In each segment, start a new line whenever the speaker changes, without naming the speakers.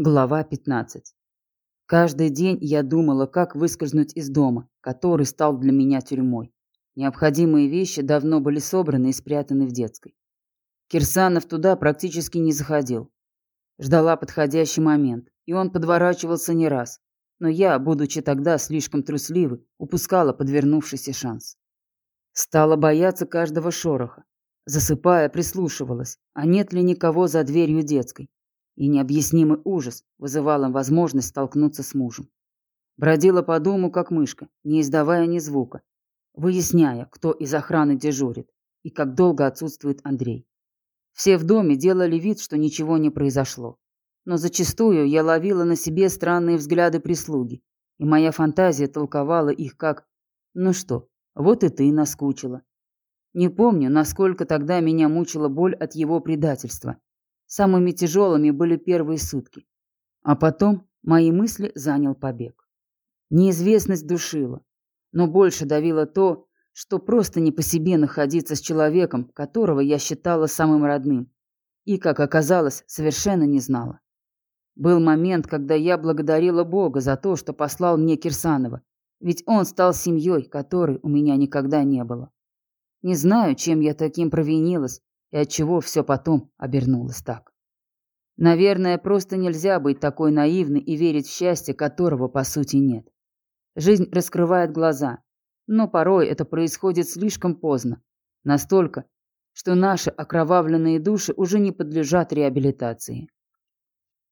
Глава 15. Каждый день я думала, как выскользнуть из дома, который стал для меня тюрьмой. Необходимые вещи давно были собраны и спрятаны в детской. Кирсанов туда практически не заходил. Ждала подходящий момент, и он подворачивался не раз. Но я, будучи тогда слишком трусливой, упускала подвернувшийся шанс. Стала бояться каждого шороха. Засыпая, прислушивалась, а нет ли никого за дверью детской и необъяснимый ужас вызывал им возможность столкнуться с мужем. Бродила по дому, как мышка, не издавая ни звука, выясняя, кто из охраны дежурит и как долго отсутствует Андрей. Все в доме делали вид, что ничего не произошло. Но зачастую я ловила на себе странные взгляды прислуги, и моя фантазия толковала их как «Ну что, вот и ты наскучила». Не помню, насколько тогда меня мучила боль от его предательства, Самыми тяжелыми были первые сутки. А потом мои мысли занял побег. Неизвестность душила, но больше давило то, что просто не по себе находиться с человеком, которого я считала самым родным, и, как оказалось, совершенно не знала. Был момент, когда я благодарила Бога за то, что послал мне Кирсанова, ведь он стал семьей, которой у меня никогда не было. Не знаю, чем я таким провинилась, и отчего все потом обернулось так. Наверное, просто нельзя быть такой наивной и верить в счастье, которого по сути нет. Жизнь раскрывает глаза, но порой это происходит слишком поздно, настолько, что наши окровавленные души уже не подлежат реабилитации.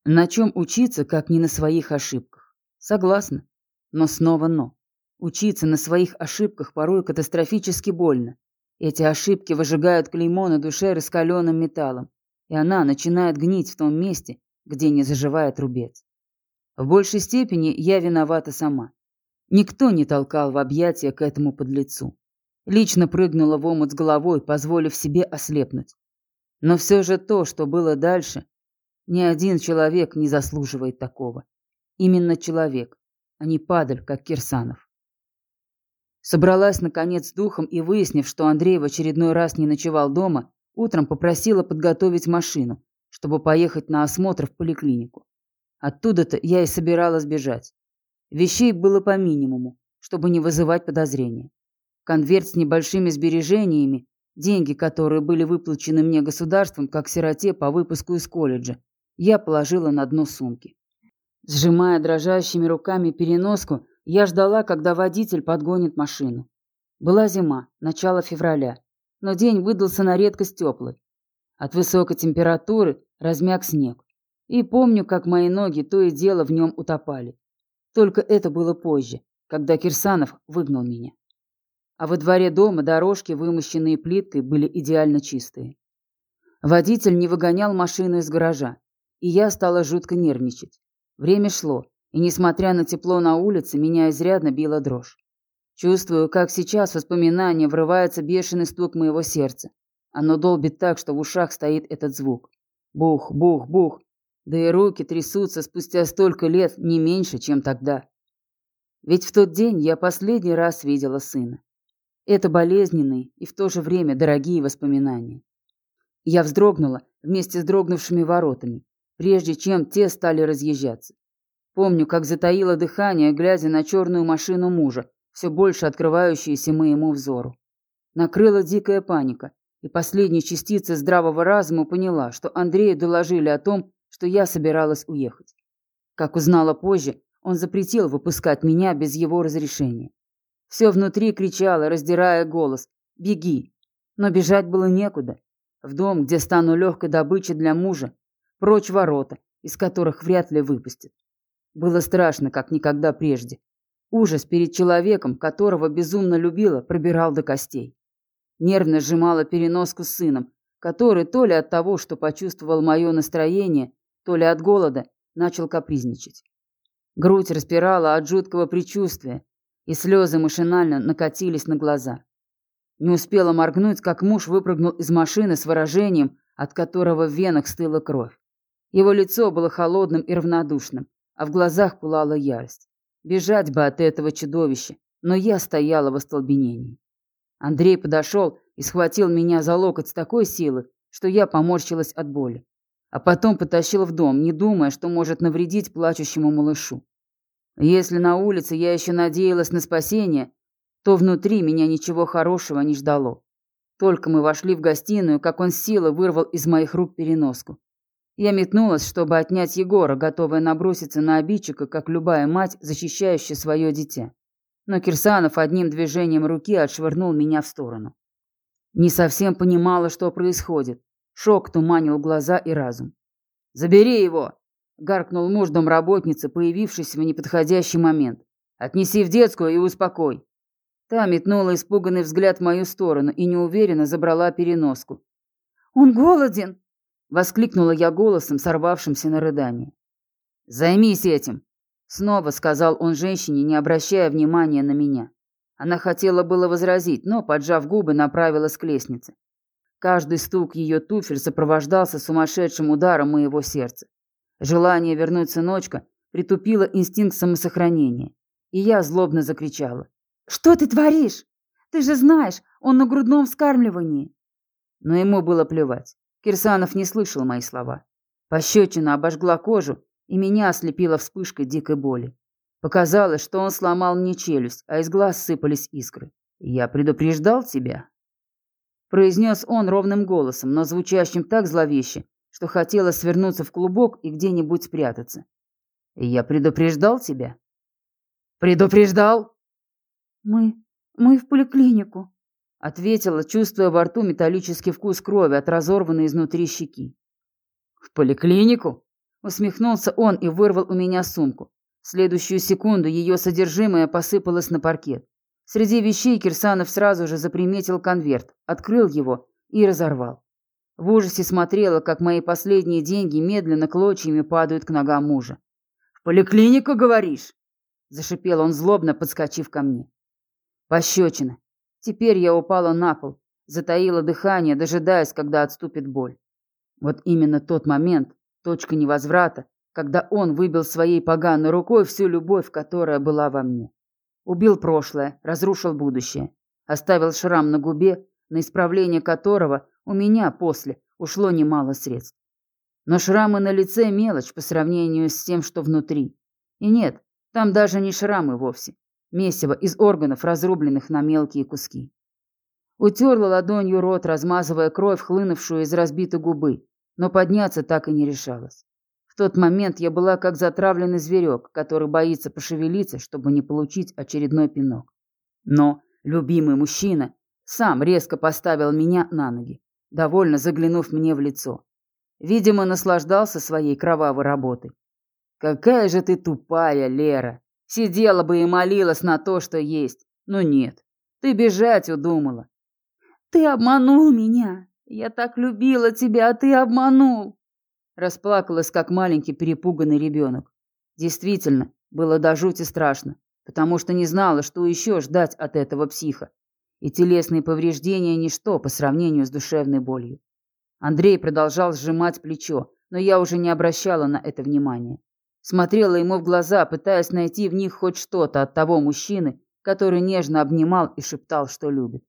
На чем учиться, как не на своих ошибках? Согласна, но снова но. Учиться на своих ошибках порой катастрофически больно, эти ошибки выжигают клеймо на душе раскаленным металлом, и она начинает гнить в том месте, где не заживает рубец. В большей степени я виновата сама. Никто не толкал в объятия к этому подлецу. Лично прыгнула в омут с головой, позволив себе ослепнуть. Но все же то, что было дальше, ни один человек не заслуживает такого. Именно человек, а не падаль, как Кирсанов. Собралась, наконец, с духом и, выяснив, что Андрей в очередной раз не ночевал дома, утром попросила подготовить машину, чтобы поехать на осмотр в поликлинику. Оттуда-то я и собиралась бежать. Вещей было по минимуму, чтобы не вызывать подозрения. Конверт с небольшими сбережениями, деньги, которые были выплачены мне государством как сироте по выпуску из колледжа, я положила на дно сумки. Сжимая дрожащими руками переноску, я ждала, когда водитель подгонит машину. Была зима, начало февраля, но день выдался на редкость теплый. От высокой температуры размяк снег. И помню, как мои ноги то и дело в нем утопали. Только это было позже, когда Кирсанов выгнал меня. А во дворе дома дорожки, вымощенные плиткой, были идеально чистые. Водитель не выгонял машину из гаража, и я стала жутко нервничать. Время шло, и, несмотря на тепло на улице, меня изрядно била дрожь. Чувствую, как сейчас воспоминание врывается бешеный стук моего сердца. Оно долбит так, что в ушах стоит этот звук. Бух, бух, бух. Да и руки трясутся спустя столько лет не меньше, чем тогда. Ведь в тот день я последний раз видела сына. Это болезненные и в то же время дорогие воспоминания. Я вздрогнула вместе с дрогнувшими воротами, прежде чем те стали разъезжаться. Помню, как затаило дыхание, глядя на черную машину мужа, все больше открывающуюся моему взору. Накрыла дикая паника, и последняя частица здравого разума поняла, что Андрею доложили о том, что я собиралась уехать. Как узнала позже, он запретил выпускать меня без его разрешения. Все внутри кричало, раздирая голос «Беги!». Но бежать было некуда. В дом, где стану легкой добычей для мужа, прочь ворота, из которых вряд ли выпустят. Было страшно, как никогда прежде. Ужас перед человеком, которого безумно любила, пробирал до костей. Нервно сжимала переноску с сыном, который то ли от того, что почувствовал мое настроение, то ли от голода, начал капризничать. Грудь распирала от жуткого предчувствия, и слезы машинально накатились на глаза. Не успела моргнуть, как муж выпрыгнул из машины с выражением, от которого в венах стыла кровь. Его лицо было холодным и равнодушным, а в глазах пылала ярость. Бежать бы от этого чудовища, но я стояла в остолбенении. Андрей подошел и схватил меня за локоть с такой силы, что я поморщилась от боли. а потом потащил в дом, не думая, что может навредить плачущему малышу. Если на улице я еще надеялась на спасение, то внутри меня ничего хорошего не ждало. Только мы вошли в гостиную, как он силой вырвал из моих рук переноску. Я метнулась, чтобы отнять Егора, готовая наброситься на обидчика, как любая мать, защищающая свое дитя. Но Кирсанов одним движением руки отшвырнул меня в сторону. Не совсем понимала, что происходит. Шок туманил глаза и разум. «Забери его!» — гаркнул муж домработницы, появившийся в неподходящий момент. «Отнеси в детскую и успокой». Та метнула испуганный взгляд в мою сторону и неуверенно забрала переноску.
«Он голоден!»
— воскликнула я голосом, сорвавшимся на рыдание. «Займись этим!» — снова сказал он женщине, не обращая внимания на меня. Она хотела было возразить, но, поджав губы, направилась к лестнице. Каждый стук ее туфель сопровождался сумасшедшим ударом моего сердца. Желание вернуть сыночка притупило инстинкт самосохранения, и я злобно закричала.
«Что ты творишь? Ты же знаешь, он на грудном вскармливании!»
Но ему было плевать. Кирсанов не слышал мои слова. Пощечина обожгла кожу, и меня ослепила вспышкой дикой боли. Показалось, что он сломал мне челюсть, а из глаз сыпались искры. «Я предупреждал тебя?» Произнес он ровным голосом, но звучащим так зловеще, что хотелось свернуться в клубок и где-нибудь спрятаться. «Я предупреждал тебя?» «Предупреждал?»
«Мы... мы в поликлинику», —
ответила, чувствуя во рту металлический вкус крови от разорванной изнутри щеки. «В поликлинику?» — усмехнулся он и вырвал у меня сумку. В следующую секунду ее содержимое посыпалось на паркет. Среди вещей Кирсанов сразу же заприметил конверт, открыл его и разорвал. В ужасе смотрела, как мои последние деньги медленно клочьями падают к ногам мужа. «В поликлинику, говоришь?» – зашипел он злобно, подскочив ко мне. Пощечина. Теперь я упала на пол, затаила дыхание, дожидаясь, когда отступит боль. Вот именно тот момент, точка невозврата, когда он выбил своей поганой рукой всю любовь, которая была во мне. Убил прошлое, разрушил будущее, оставил шрам на губе, на исправление которого у меня после ушло немало средств. Но шрамы на лице мелочь по сравнению с тем, что внутри. И нет, там даже не шрамы вовсе. Месиво из органов, разрубленных на мелкие куски. Утерла ладонью рот, размазывая кровь, хлынувшую из разбитой губы, но подняться так и не решалась. В тот момент я была как затравленный зверек, который боится пошевелиться, чтобы не получить очередной пинок. Но любимый мужчина сам резко поставил меня на ноги, довольно заглянув мне в лицо. Видимо, наслаждался своей кровавой работой. «Какая же ты тупая, Лера! Сидела бы и молилась на то, что есть. Но нет, ты бежать удумала».
«Ты обманул меня! Я так любила тебя, а ты обманул!»
Расплакалась, как маленький перепуганный ребенок. Действительно, было до жути страшно, потому что не знала, что еще ждать от этого психа. И телесные повреждения – ничто по сравнению с душевной болью. Андрей продолжал сжимать плечо, но я уже не обращала на это внимания. Смотрела ему в глаза, пытаясь найти в них хоть что-то от того мужчины, который нежно обнимал и шептал, что любит.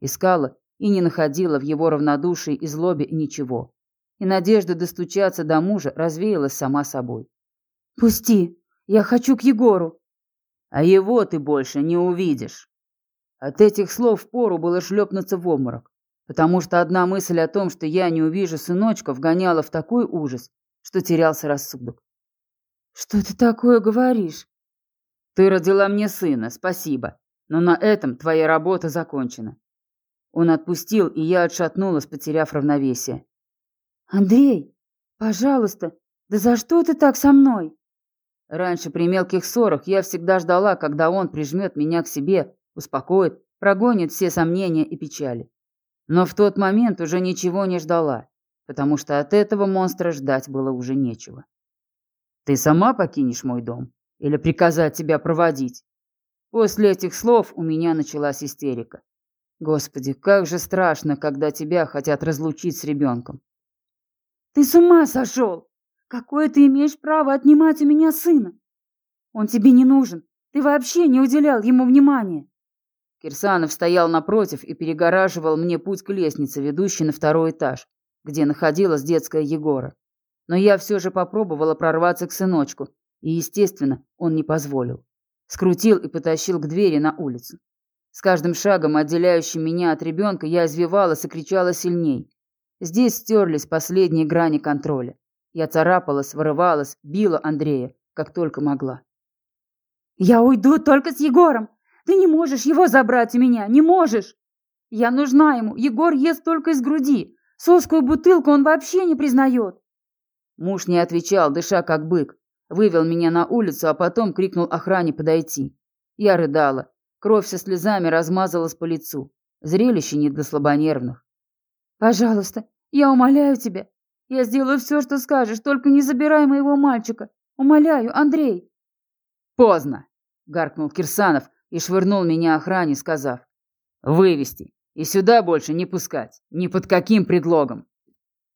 Искала и не находила в его равнодушии и злобе ничего и надежда достучаться до мужа развеялась сама собой.
«Пусти! Я хочу к Егору!»
«А его ты больше не увидишь!» От этих слов впору было шлепнуться в обморок, потому что одна мысль о том, что я не увижу сыночка, вгоняла в такой ужас, что терялся рассудок.
«Что ты такое говоришь?»
«Ты родила мне сына, спасибо, но на этом твоя работа закончена». Он отпустил, и я отшатнулась, потеряв равновесие.
«Андрей, пожалуйста, да за что ты так со мной?»
Раньше при мелких ссорах я всегда ждала, когда он прижмет меня к себе, успокоит, прогонит все сомнения и печали. Но в тот момент уже ничего не ждала, потому что от этого монстра ждать было уже нечего. «Ты сама покинешь мой дом? Или приказать тебя проводить?» После этих слов у меня началась истерика. Господи, как же страшно, когда тебя хотят разлучить с ребенком.
Ты с ума сошел! Какое ты имеешь право отнимать у меня сына? Он тебе не нужен. Ты вообще не уделял ему внимания.
Кирсанов стоял напротив и перегораживал мне путь к лестнице, ведущей на второй этаж, где находилась детская Егора. Но я все же попробовала прорваться к сыночку, и, естественно, он не позволил. Скрутил и потащил к двери на улицу. С каждым шагом, отделяющим меня от ребенка, я извивалась и кричала сильней. Здесь стерлись последние грани контроля. Я царапалась, вырывалась, била Андрея, как только могла.
«Я уйду только с Егором! Ты не можешь его забрать у меня, не можешь! Я нужна ему, Егор ест только из груди, соскую бутылку он вообще не признает!»
Муж не отвечал, дыша как бык. Вывел меня на улицу, а потом крикнул охране подойти. Я рыдала. Кровь со слезами размазалась по лицу. Зрелище не для слабонервных.
«Пожалуйста, я умоляю тебя. Я сделаю все, что скажешь, только не забирай моего мальчика. Умоляю, Андрей!»
«Поздно!» — гаркнул Кирсанов и швырнул меня охране, сказав. «Вывести и сюда больше не пускать, ни под каким предлогом!»